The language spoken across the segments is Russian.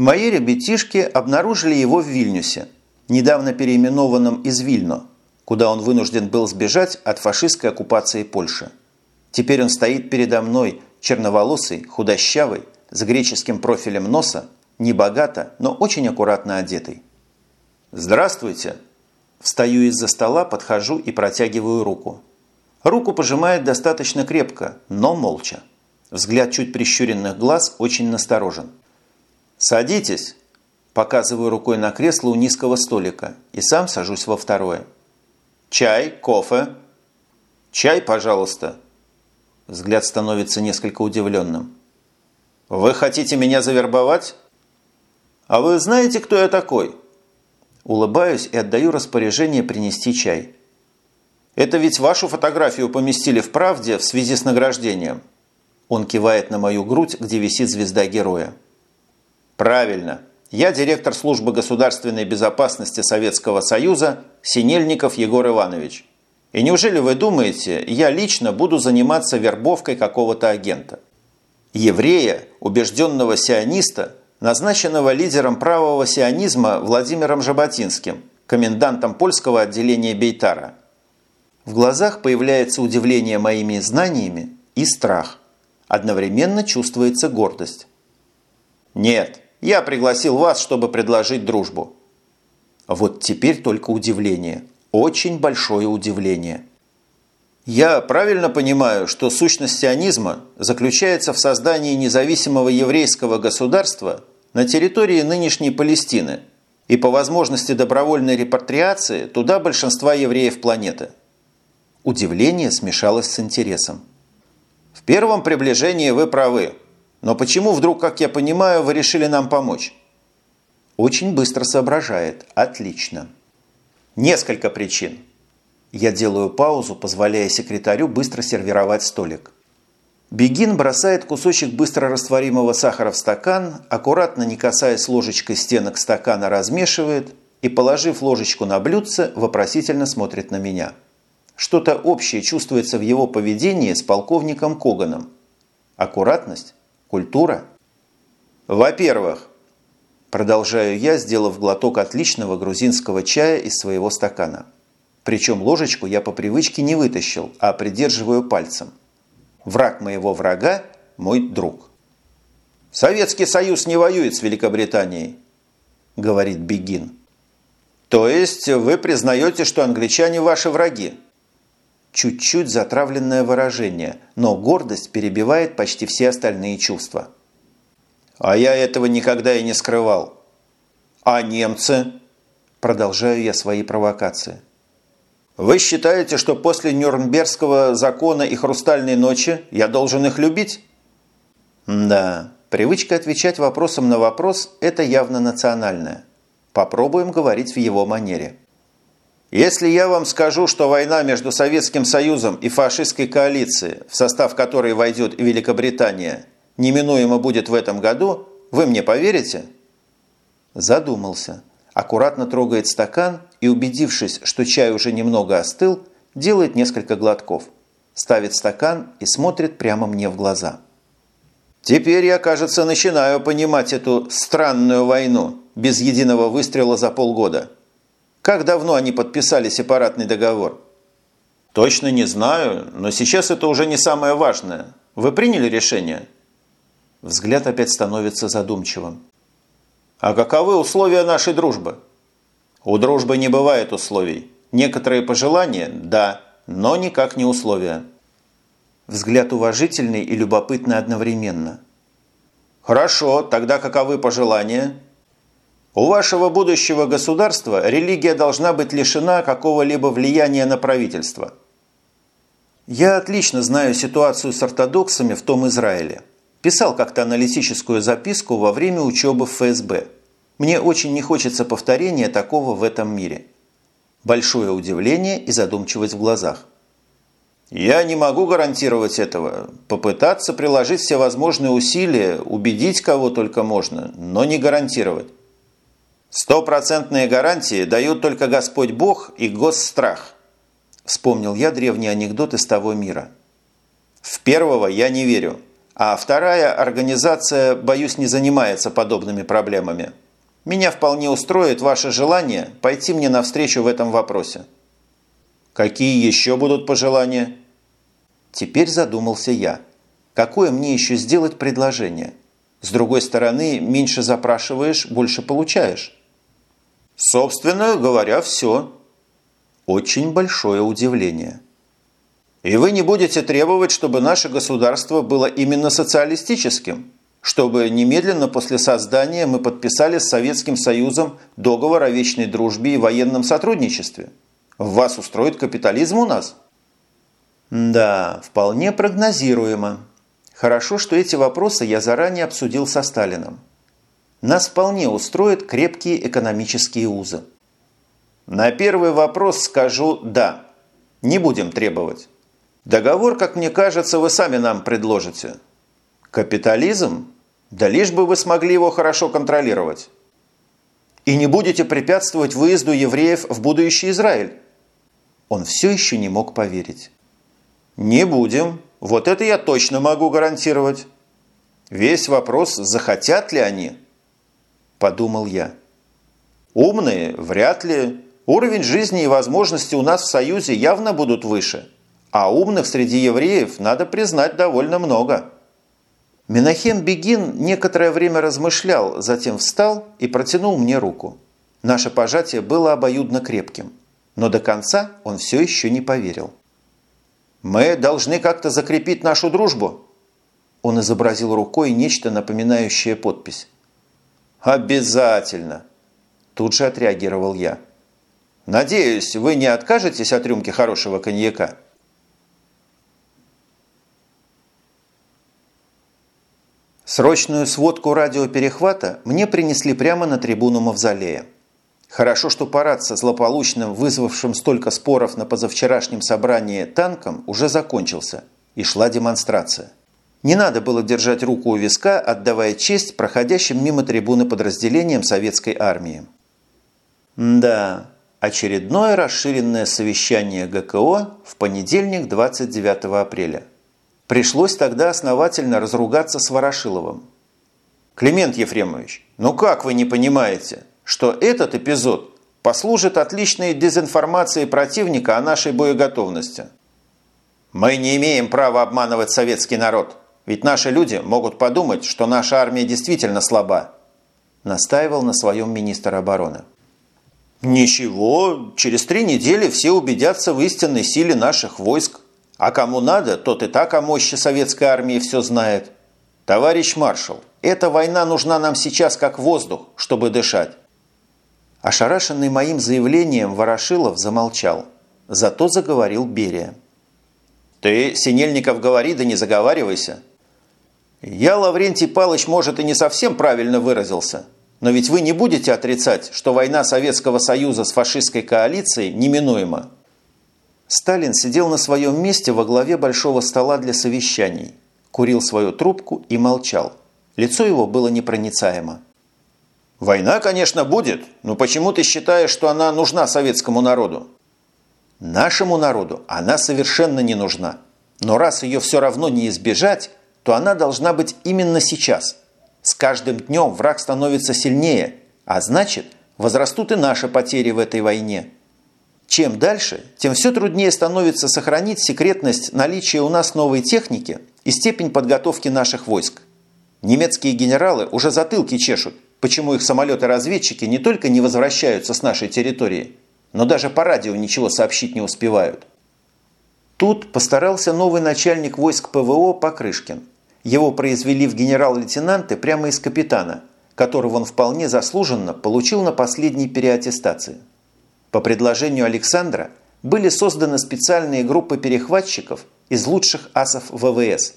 Мои ребятишки обнаружили его в Вильнюсе, недавно переименованном из Вильно, куда он вынужден был сбежать от фашистской оккупации Польши. Теперь он стоит передо мной, черноволосый, худощавый, с греческим профилем носа, небогато, но очень аккуратно одетый. «Здравствуйте!» Встаю из-за стола, подхожу и протягиваю руку. Руку пожимает достаточно крепко, но молча. Взгляд чуть прищуренных глаз очень насторожен. «Садитесь!» Показываю рукой на кресло у низкого столика и сам сажусь во второе. «Чай? Кофе?» «Чай, пожалуйста!» Взгляд становится несколько удивленным. «Вы хотите меня завербовать?» «А вы знаете, кто я такой?» Улыбаюсь и отдаю распоряжение принести чай. «Это ведь вашу фотографию поместили в «Правде» в связи с награждением». Он кивает на мою грудь, где висит звезда героя. Правильно. Я директор службы государственной безопасности Советского Союза Синельников Егор Иванович. И неужели вы думаете, я лично буду заниматься вербовкой какого-то агента? Еврея, убежденного сиониста, назначенного лидером правого сионизма Владимиром Жаботинским, комендантом польского отделения Бейтара. В глазах появляется удивление моими знаниями и страх. Одновременно чувствуется гордость. Нет, я пригласил вас, чтобы предложить дружбу». Вот теперь только удивление. Очень большое удивление. Я правильно понимаю, что сущность сионизма заключается в создании независимого еврейского государства на территории нынешней Палестины и по возможности добровольной репатриации туда большинства евреев планеты. Удивление смешалось с интересом. В первом приближении вы правы – но почему вдруг, как я понимаю, вы решили нам помочь? Очень быстро соображает. Отлично. Несколько причин. Я делаю паузу, позволяя секретарю быстро сервировать столик. Бегин бросает кусочек быстро растворимого сахара в стакан, аккуратно не касаясь ложечкой стенок стакана, размешивает и, положив ложечку на блюдце, вопросительно смотрит на меня. Что-то общее чувствуется в его поведении с полковником Коганом. Аккуратность Культура? Во-первых, продолжаю я, сделав глоток отличного грузинского чая из своего стакана. Причем ложечку я по привычке не вытащил, а придерживаю пальцем. Враг моего врага – мой друг. «Советский Союз не воюет с Великобританией», – говорит Бегин. «То есть вы признаете, что англичане ваши враги?» Чуть-чуть затравленное выражение, но гордость перебивает почти все остальные чувства. «А я этого никогда и не скрывал». «А немцы?» Продолжаю я свои провокации. «Вы считаете, что после Нюрнбергского закона и Хрустальной ночи я должен их любить?» «Да, привычка отвечать вопросом на вопрос – это явно национальная. Попробуем говорить в его манере». Если я вам скажу, что война между Советским Союзом и фашистской коалицией, в состав которой войдет и Великобритания, неминуемо будет в этом году, вы мне поверите? Задумался. Аккуратно трогает стакан и, убедившись, что чай уже немного остыл, делает несколько глотков. Ставит стакан и смотрит прямо мне в глаза. Теперь я, кажется, начинаю понимать эту странную войну без единого выстрела за полгода. Как давно они подписали сепаратный договор? Точно не знаю, но сейчас это уже не самое важное. Вы приняли решение? Взгляд опять становится задумчивым. А каковы условия нашей дружбы? У дружбы не бывает условий. Некоторые пожелания – да, но никак не условия. Взгляд уважительный и любопытный одновременно. Хорошо, тогда каковы пожелания? У вашего будущего государства религия должна быть лишена какого-либо влияния на правительство. Я отлично знаю ситуацию с ортодоксами в том Израиле. Писал как-то аналитическую записку во время учебы в ФСБ. Мне очень не хочется повторения такого в этом мире. Большое удивление и задумчивость в глазах. Я не могу гарантировать этого. Попытаться приложить все возможные усилия, убедить кого только можно, но не гарантировать. Стопроцентные гарантии дают только Господь Бог и госстрах. Вспомнил я древний анекдот из того мира. В первого я не верю, а вторая организация, боюсь, не занимается подобными проблемами. Меня вполне устроит ваше желание пойти мне навстречу в этом вопросе. Какие еще будут пожелания? Теперь задумался я. Какое мне еще сделать предложение? С другой стороны, меньше запрашиваешь, больше получаешь. Собственно говоря, все. Очень большое удивление. И вы не будете требовать, чтобы наше государство было именно социалистическим, чтобы немедленно после создания мы подписали с Советским Союзом договор о вечной дружбе и военном сотрудничестве. Вас устроит капитализм у нас? Да, вполне прогнозируемо. Хорошо, что эти вопросы я заранее обсудил со Сталином. Нас вполне устроят крепкие экономические узы. На первый вопрос скажу «да». Не будем требовать. Договор, как мне кажется, вы сами нам предложите. Капитализм? Да лишь бы вы смогли его хорошо контролировать. И не будете препятствовать выезду евреев в будущий Израиль. Он все еще не мог поверить. Не будем. Вот это я точно могу гарантировать. Весь вопрос, захотят ли они, подумал я. Умные? Вряд ли. Уровень жизни и возможности у нас в Союзе явно будут выше. А умных среди евреев, надо признать, довольно много. Менахем Бегин некоторое время размышлял, затем встал и протянул мне руку. Наше пожатие было обоюдно крепким, но до конца он все еще не поверил. «Мы должны как-то закрепить нашу дружбу». Он изобразил рукой нечто напоминающее подпись. «Обязательно!» Тут же отреагировал я. «Надеюсь, вы не откажетесь от рюмки хорошего коньяка?» Срочную сводку радиоперехвата мне принесли прямо на трибуну Мавзолея. Хорошо, что парад со злополучным, вызвавшим столько споров на позавчерашнем собрании танком, уже закончился, и шла демонстрация. Не надо было держать руку у виска, отдавая честь проходящим мимо трибуны подразделениям советской армии. Да, очередное расширенное совещание ГКО в понедельник 29 апреля. Пришлось тогда основательно разругаться с Ворошиловым. «Климент Ефремович, ну как вы не понимаете? что этот эпизод послужит отличной дезинформацией противника о нашей боеготовности. Мы не имеем права обманывать советский народ, ведь наши люди могут подумать, что наша армия действительно слаба, настаивал на своем министр обороны. Ничего, через три недели все убедятся в истинной силе наших войск. А кому надо, тот и так о мощи советской армии все знает. Товарищ маршал, эта война нужна нам сейчас как воздух, чтобы дышать. Ошарашенный моим заявлением Ворошилов замолчал. Зато заговорил Берия. «Ты, Синельников, говори, да не заговаривайся». «Я, Лаврентий Палыч, может, и не совсем правильно выразился, но ведь вы не будете отрицать, что война Советского Союза с фашистской коалицией неминуема». Сталин сидел на своем месте во главе большого стола для совещаний, курил свою трубку и молчал. Лицо его было непроницаемо. Война, конечно, будет, но почему ты считаешь, что она нужна советскому народу? Нашему народу она совершенно не нужна. Но раз ее все равно не избежать, то она должна быть именно сейчас. С каждым днем враг становится сильнее, а значит, возрастут и наши потери в этой войне. Чем дальше, тем все труднее становится сохранить секретность наличия у нас новой техники и степень подготовки наших войск. Немецкие генералы уже затылки чешут – почему их самолеты-разведчики не только не возвращаются с нашей территории, но даже по радио ничего сообщить не успевают. Тут постарался новый начальник войск ПВО Покрышкин. Его произвели в генерал-лейтенанты прямо из капитана, которого он вполне заслуженно получил на последней переаттестации. По предложению Александра были созданы специальные группы перехватчиков из лучших асов ВВС.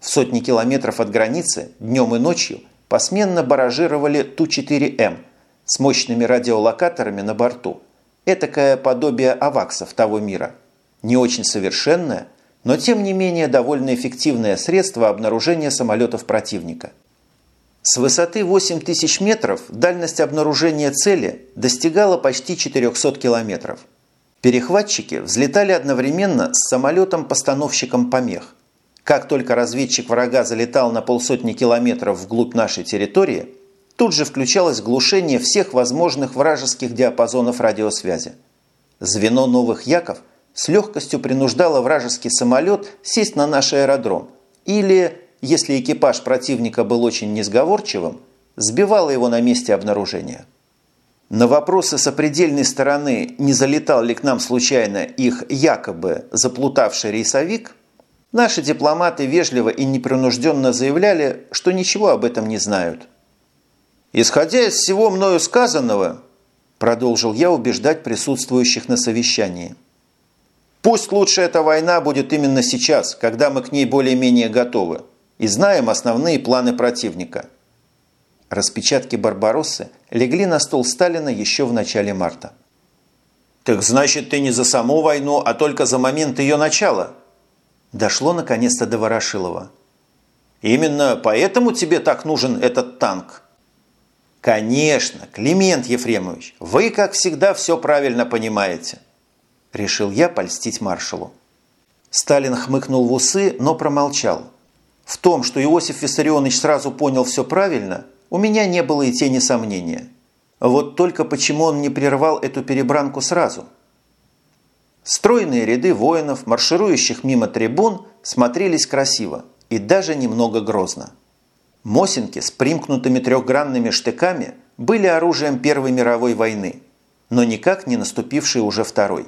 В сотни километров от границы, днем и ночью – посменно баражировали Ту-4М с мощными радиолокаторами на борту. Этакое подобие аваксов того мира. Не очень совершенное, но тем не менее довольно эффективное средство обнаружения самолетов противника. С высоты 8000 метров дальность обнаружения цели достигала почти 400 километров. Перехватчики взлетали одновременно с самолетом-постановщиком помех. Как только разведчик врага залетал на полсотни километров вглубь нашей территории, тут же включалось глушение всех возможных вражеских диапазонов радиосвязи. Звено новых яков с легкостью принуждало вражеский самолет сесть на наш аэродром или, если экипаж противника был очень несговорчивым, сбивало его на месте обнаружения. На вопросы сопредельной стороны, не залетал ли к нам случайно их якобы заплутавший рейсовик, наши дипломаты вежливо и непринужденно заявляли, что ничего об этом не знают. «Исходя из всего мною сказанного», продолжил я убеждать присутствующих на совещании, «пусть лучше эта война будет именно сейчас, когда мы к ней более-менее готовы и знаем основные планы противника». Распечатки «Барбароссы» легли на стол Сталина еще в начале марта. «Так значит, ты не за саму войну, а только за момент ее начала?» Дошло наконец-то до Ворошилова. «Именно поэтому тебе так нужен этот танк?» «Конечно, Климент Ефремович, вы, как всегда, все правильно понимаете», – решил я польстить маршалу. Сталин хмыкнул в усы, но промолчал. В том, что Иосиф Виссарионович сразу понял все правильно, у меня не было и тени сомнения. Вот только почему он не прервал эту перебранку сразу? Стройные ряды воинов, марширующих мимо трибун, смотрелись красиво и даже немного грозно. Мосинки с примкнутыми трехгранными штыками были оружием Первой мировой войны, но никак не наступившей уже второй.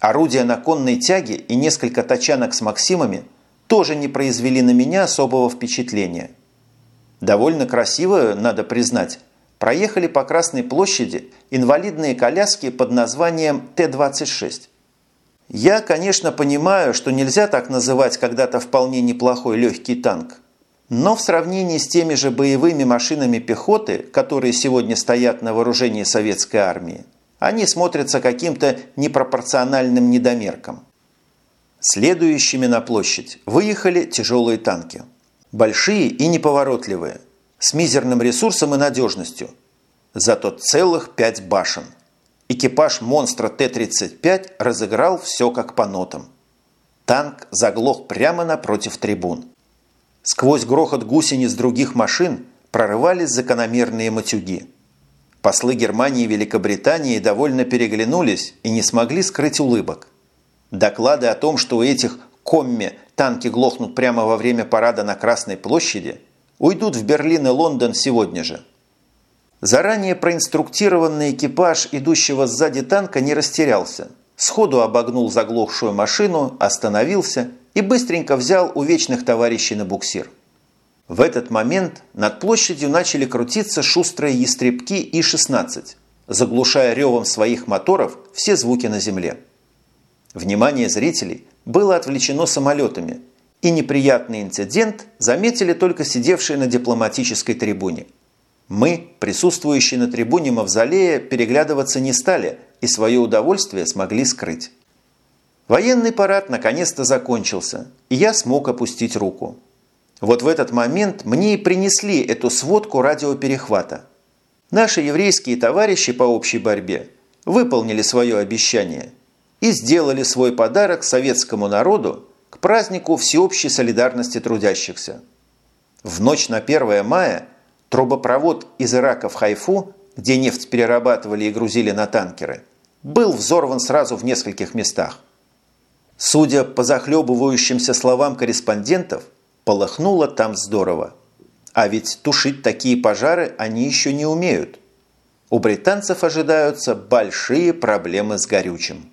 Орудия на конной тяге и несколько тачанок с Максимами тоже не произвели на меня особого впечатления – Довольно красиво, надо признать, проехали по Красной площади инвалидные коляски под названием Т-26. Я, конечно, понимаю, что нельзя так называть когда-то вполне неплохой легкий танк, но в сравнении с теми же боевыми машинами пехоты, которые сегодня стоят на вооружении советской армии, они смотрятся каким-то непропорциональным недомерком. Следующими на площадь выехали тяжелые танки – Большие и неповоротливые, с мизерным ресурсом и надежностью. Зато целых пять башен. Экипаж монстра Т-35 разыграл все как по нотам. Танк заглох прямо напротив трибун. Сквозь грохот гусениц других машин прорывались закономерные матюги. Послы Германии и Великобритании довольно переглянулись и не смогли скрыть улыбок. Доклады о том, что у этих комме танки глохнут прямо во время парада на Красной площади, уйдут в Берлин и Лондон сегодня же. Заранее проинструктированный экипаж, идущего сзади танка, не растерялся. Сходу обогнул заглохшую машину, остановился и быстренько взял у вечных товарищей на буксир. В этот момент над площадью начали крутиться шустрые ястребки И-16, заглушая ревом своих моторов все звуки на земле. Внимание зрителей было отвлечено самолетами, и неприятный инцидент заметили только сидевшие на дипломатической трибуне. Мы, присутствующие на трибуне Мавзолея, переглядываться не стали и свое удовольствие смогли скрыть. Военный парад наконец-то закончился, и я смог опустить руку. Вот в этот момент мне и принесли эту сводку радиоперехвата. Наши еврейские товарищи по общей борьбе выполнили свое обещание – и сделали свой подарок советскому народу к празднику всеобщей солидарности трудящихся. В ночь на 1 мая трубопровод из Ирака в Хайфу, где нефть перерабатывали и грузили на танкеры, был взорван сразу в нескольких местах. Судя по захлебывающимся словам корреспондентов, полыхнуло там здорово. А ведь тушить такие пожары они еще не умеют. У британцев ожидаются большие проблемы с горючим.